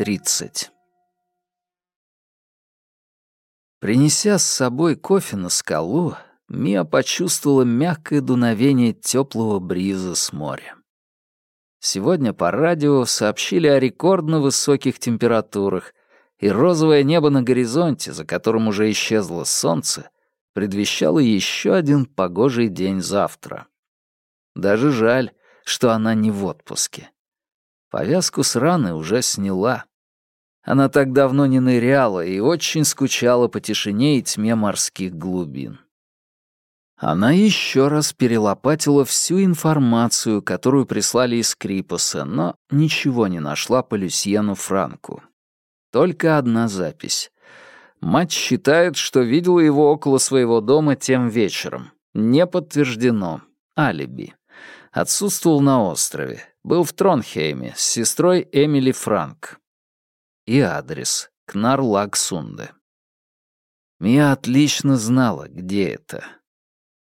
30. Принеся с собой кофе на скалу, Мия почувствовала мягкое дуновение теплого бриза с моря. Сегодня по радио сообщили о рекордно высоких температурах, и розовое небо на горизонте, за которым уже исчезло солнце, предвещало еще один погожий день завтра. Даже жаль, что она не в отпуске. Повязку с раны уже сняла. Она так давно не ныряла и очень скучала по тишине и тьме морских глубин. Она еще раз перелопатила всю информацию, которую прислали из Крипоса, но ничего не нашла по Люсьену Франку. Только одна запись. Мать считает, что видела его около своего дома тем вечером. Не подтверждено. Алиби. Отсутствовал на острове. Был в Тронхейме с сестрой Эмили Франк. И адрес. Кнар-Лагсунде. Мия отлично знала, где это.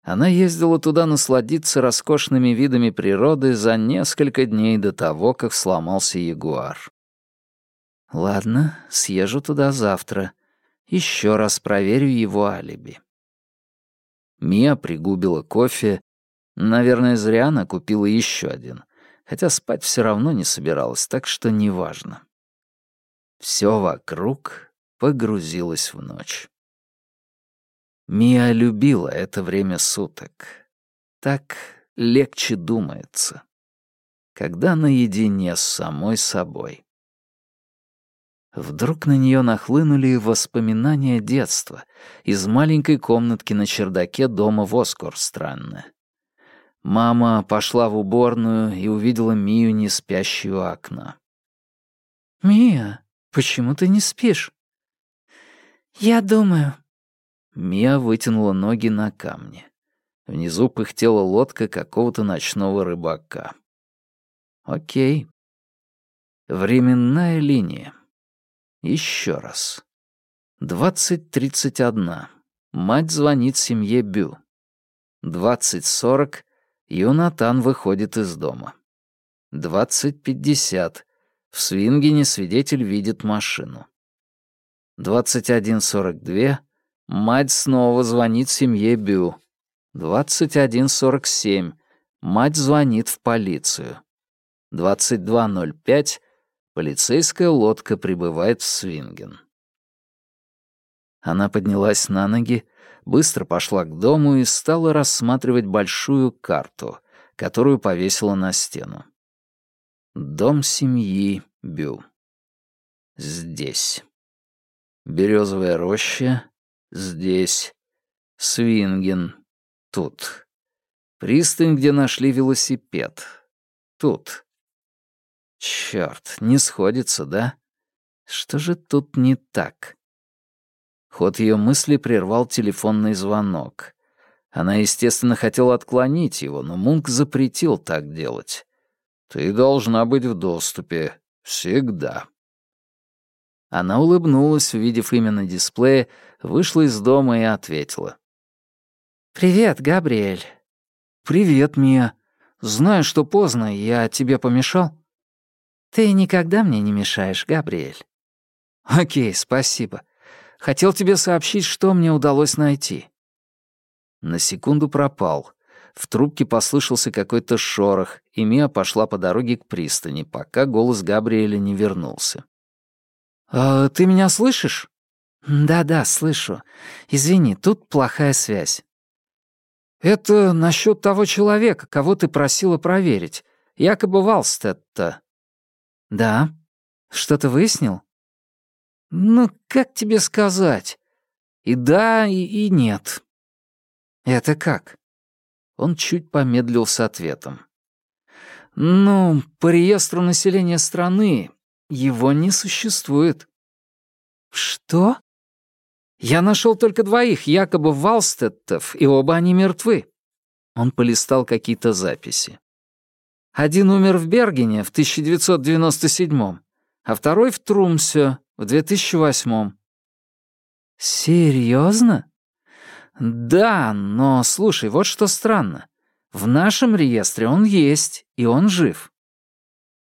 Она ездила туда насладиться роскошными видами природы за несколько дней до того, как сломался ягуар. Ладно, съезжу туда завтра. Еще раз проверю его алиби. Мия пригубила кофе. Наверное, зря она купила еще один хотя спать все равно не собиралась, так что неважно. Все вокруг погрузилось в ночь. Мия любила это время суток. Так легче думается. Когда наедине с самой собой. Вдруг на нее нахлынули воспоминания детства из маленькой комнатки на чердаке дома в Оскорстранне. Мама пошла в уборную и увидела Мию, не спящую у окна. «Мия, почему ты не спишь?» «Я думаю». Мия вытянула ноги на камне. Внизу пыхтела лодка какого-то ночного рыбака. «Окей. Временная линия. Еще раз. Двадцать тридцать одна. Мать звонит семье Бю. Двадцать сорок. Юнатан выходит из дома. 20.50. В Свингене свидетель видит машину. 21.42. Мать снова звонит семье Бю. 21.47. Мать звонит в полицию. 22.05. Полицейская лодка прибывает в Свинген. Она поднялась на ноги, быстро пошла к дому и стала рассматривать большую карту, которую повесила на стену. Дом семьи Бю. Здесь. Березовая роща. Здесь. Свинген. Тут. Пристань, где нашли велосипед. Тут. Чёрт, не сходится, да? Что же тут не так? Ход ее мысли прервал телефонный звонок. Она, естественно, хотела отклонить его, но Мунк запретил так делать. «Ты должна быть в доступе. Всегда». Она улыбнулась, увидев имя на дисплее, вышла из дома и ответила. «Привет, Габриэль». «Привет, Мия. Знаю, что поздно, я тебе помешал?» «Ты никогда мне не мешаешь, Габриэль». «Окей, спасибо. Хотел тебе сообщить, что мне удалось найти». На секунду пропал. В трубке послышался какой-то шорох, и Мия пошла по дороге к пристани, пока голос Габриэля не вернулся. «А, «Ты меня слышишь?» «Да-да, слышу. Извини, тут плохая связь». «Это насчет того человека, кого ты просила проверить. Якобы Валстетта». «Да. Что-то выяснил?» Ну, как тебе сказать? И да, и, и нет. Это как? Он чуть помедлил с ответом. Ну, по реестру населения страны его не существует. Что? Я нашел только двоих, якобы Валстеттов, и оба они мертвы. Он полистал какие-то записи. Один умер в Бергене в 1997 а второй в Трумсе в 2008-м. Серьезно? Да, но слушай, вот что странно. В нашем реестре он есть, и он жив.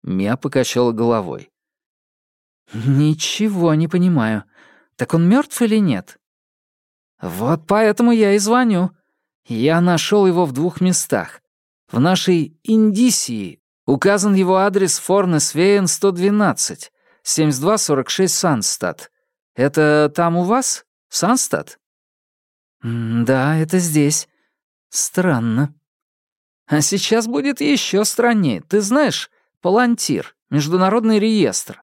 Мия покачала головой. «Ничего не понимаю. Так он мертв или нет?» «Вот поэтому я и звоню. Я нашел его в двух местах. В нашей Индисии указан его адрес Форнесвейен 112, 7246 Санстад. Это там у вас? Санстад?» «Да, это здесь. Странно». «А сейчас будет еще страннее. Ты знаешь, Палантир, международный реестр.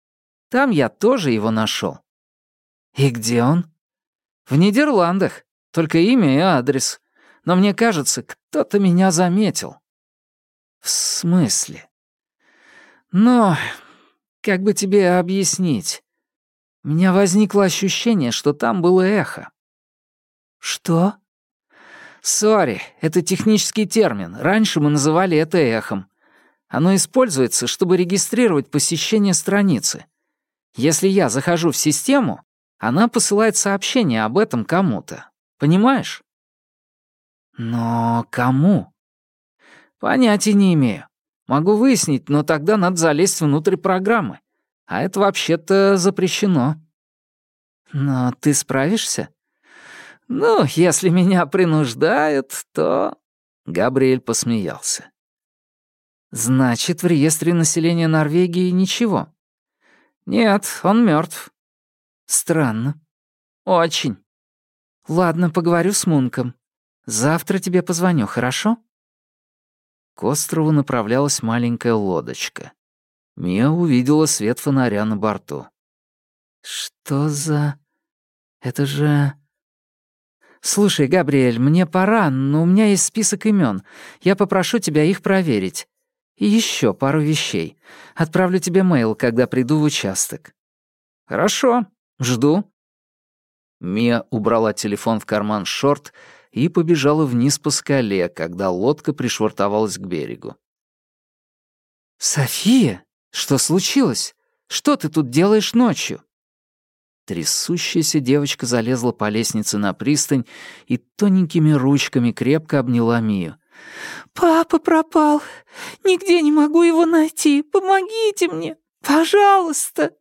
Там я тоже его нашел. И где он? В Нидерландах. Только имя и адрес. Но мне кажется, кто-то меня заметил. В смысле? Но, как бы тебе объяснить? У меня возникло ощущение, что там было эхо. Что? Сори, это технический термин. Раньше мы называли это эхом. Оно используется, чтобы регистрировать посещение страницы. Если я захожу в систему, она посылает сообщение об этом кому-то. Понимаешь? Но кому? Понятия не имею. Могу выяснить, но тогда надо залезть внутрь программы. А это вообще-то запрещено. Но ты справишься? Ну, если меня принуждают, то... Габриэль посмеялся. Значит, в реестре населения Норвегии ничего. Нет, он мертв. Странно. Очень. Ладно, поговорю с Мунком. Завтра тебе позвоню, хорошо? К острову направлялась маленькая лодочка. Мия увидела свет фонаря на борту. Что за... Это же... Слушай, Габриэль, мне пора, но у меня есть список имен. Я попрошу тебя их проверить. И еще пару вещей. Отправлю тебе мейл, когда приду в участок». «Хорошо, жду». Мия убрала телефон в карман шорт и побежала вниз по скале, когда лодка пришвартовалась к берегу. «София, что случилось? Что ты тут делаешь ночью?» Трясущаяся девочка залезла по лестнице на пристань и тоненькими ручками крепко обняла Мию. «Папа пропал. Нигде не могу его найти. Помогите мне, пожалуйста!»